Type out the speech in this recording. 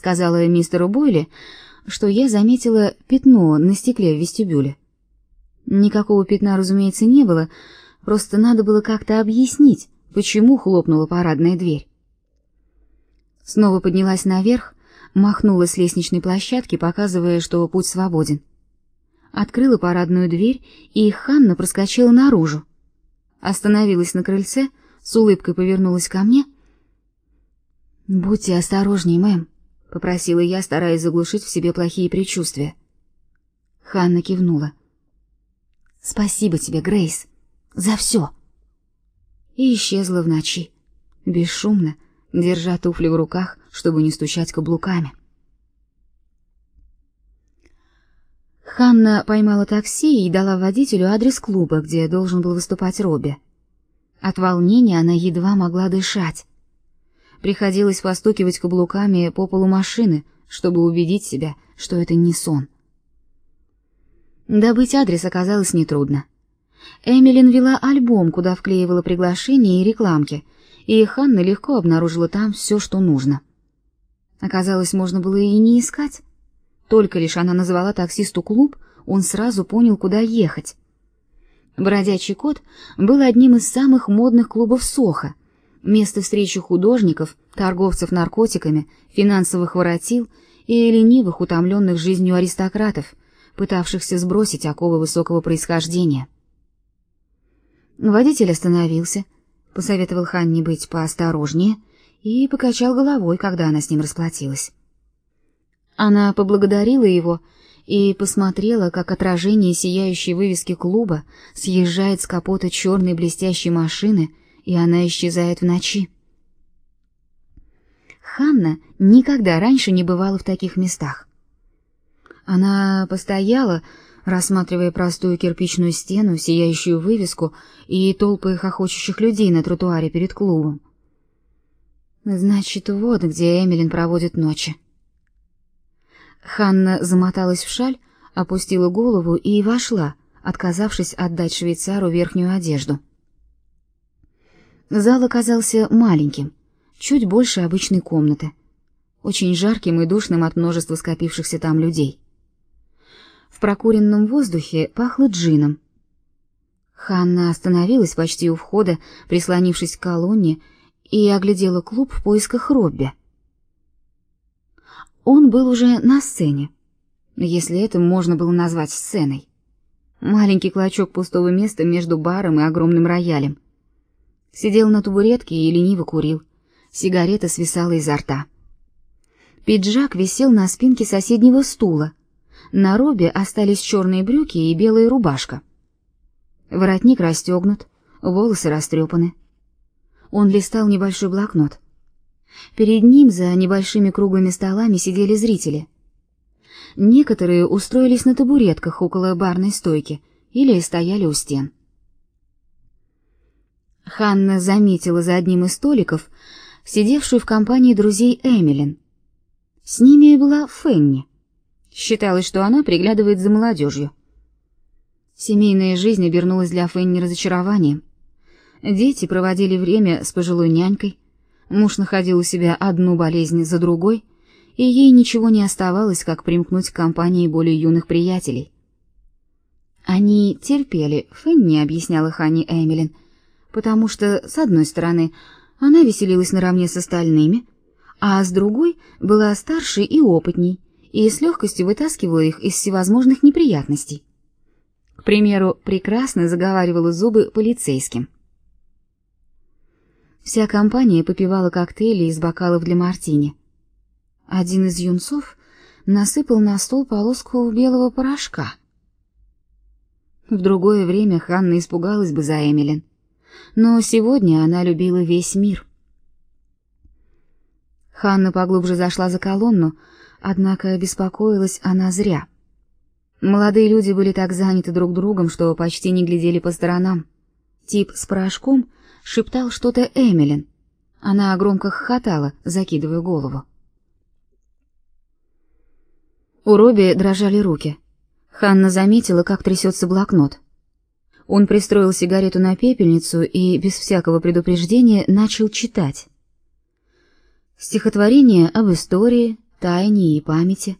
сказала мистеру Бойли, что я заметила пятно на стекле в вестибюле. Никакого пятна, разумеется, не было, просто надо было как-то объяснить, почему хлопнула парадная дверь. Снова поднялась наверх, махнула с лестничной площадки, показывая, что путь свободен. Открыла парадную дверь, и Ханна проскочила наружу. Остановилась на крыльце, с улыбкой повернулась ко мне. «Будьте осторожней, мэм», — попросила я, стараясь заглушить в себе плохие предчувствия. Ханна кивнула. «Спасибо тебе, Грейс, за все!» И исчезла в ночи, бесшумно, держа туфли в руках, чтобы не стучать каблуками. Ханна поймала такси и дала водителю адрес клуба, где должен был выступать Робби. От волнения она едва могла дышать. Приходилось постукивать каблуками по полу машины, чтобы убедить себя, что это не сон. Добыть адрес оказалось нетрудно. Эмилин вела альбом, куда вклеивала приглашения и рекламки, и Ханна легко обнаружила там все, что нужно. Оказалось, можно было и не искать. Только лишь она назвала таксисту клуб, он сразу понял, куда ехать. Бродячий кот был одним из самых модных клубов Соха, место встречи художников, торговцев наркотиками, финансовых воротил и ленивых, утомленных жизнью аристократов, пытавшихся сбросить оковы высокого происхождения. Водитель остановился, посоветовал Ханне быть поосторожнее и покачал головой, когда она с ним расплатилась. Она поблагодарила его и посмотрела, как отражение сияющей вывески клуба съезжает с капота черной блестящей машины, и она исчезает в ночи. Ханна никогда раньше не бывала в таких местах. Она постояла, рассматривая простую кирпичную стену, сияющую вывеску и толпы хохочущих людей на тротуаре перед клубом. Значит, вот где Эмилин проводит ночи. Ханна замоталась в шаль, опустила голову и вошла, отказавшись отдать швейцару верхнюю одежду. Зал оказался маленьким, чуть больше обычной комнаты, очень жарким и душным от множества скопившихся там людей. В прокуренном воздухе пахло джином. Ханна остановилась почти у входа, прислонившись к колонне, и оглядела клуб в поисках Робби. Он был уже на сцене, если это можно было назвать сценой. Маленький клочок пустого места между баром и огромным роялем. Сидел на табуретке и лениво курил. Сигарета свисала изо рта. Пиджак висел на спинке соседнего стула. На робе остались черные брюки и белая рубашка. Воротник расстегнут, волосы растрепаны. Он листал небольшой блокнот. Перед ним за небольшими круглыми столами сидели зрители. Некоторые устроились на табуретках около барной стойки или стояли у стен. Ханна заметила за одним из столиков сидевшую в компании друзей Эмилин. С ними была Фенни. Считалось, что она приглядывает за молодежью. Семейная жизнь обернулась для Фенни разочарованием. Дети проводили время с пожилой нянькой, Муж находил у себя одну болезнь за другой, и ей ничего не оставалось, как примкнуть к компании более юных приятелей. Они терпели, Фенни объясняла Ханни Эмилин, потому что, с одной стороны, она веселилась наравне с остальными, а с другой была старше и опытней, и с легкостью вытаскивала их из всевозможных неприятностей. К примеру, прекрасно заговаривала зубы полицейским. Вся компания попивала коктейли из бокалов для мартини. Один из юнцов насыпал на стол полоску белого порошка. В другое время Ханна испугалась бы за Эмилин, но сегодня она любила весь мир. Ханна поглубже зашла за колонну, однако беспокоилась она зря. Молодые люди были так заняты друг другом, что почти не глядели по сторонам. Тип с порошком — шептал что-то Эмилин. Она громко хохотала, закидывая голову. У Робби дрожали руки. Ханна заметила, как трясется блокнот. Он пристроил сигарету на пепельницу и без всякого предупреждения начал читать. Стихотворение об истории, тайне и памяти.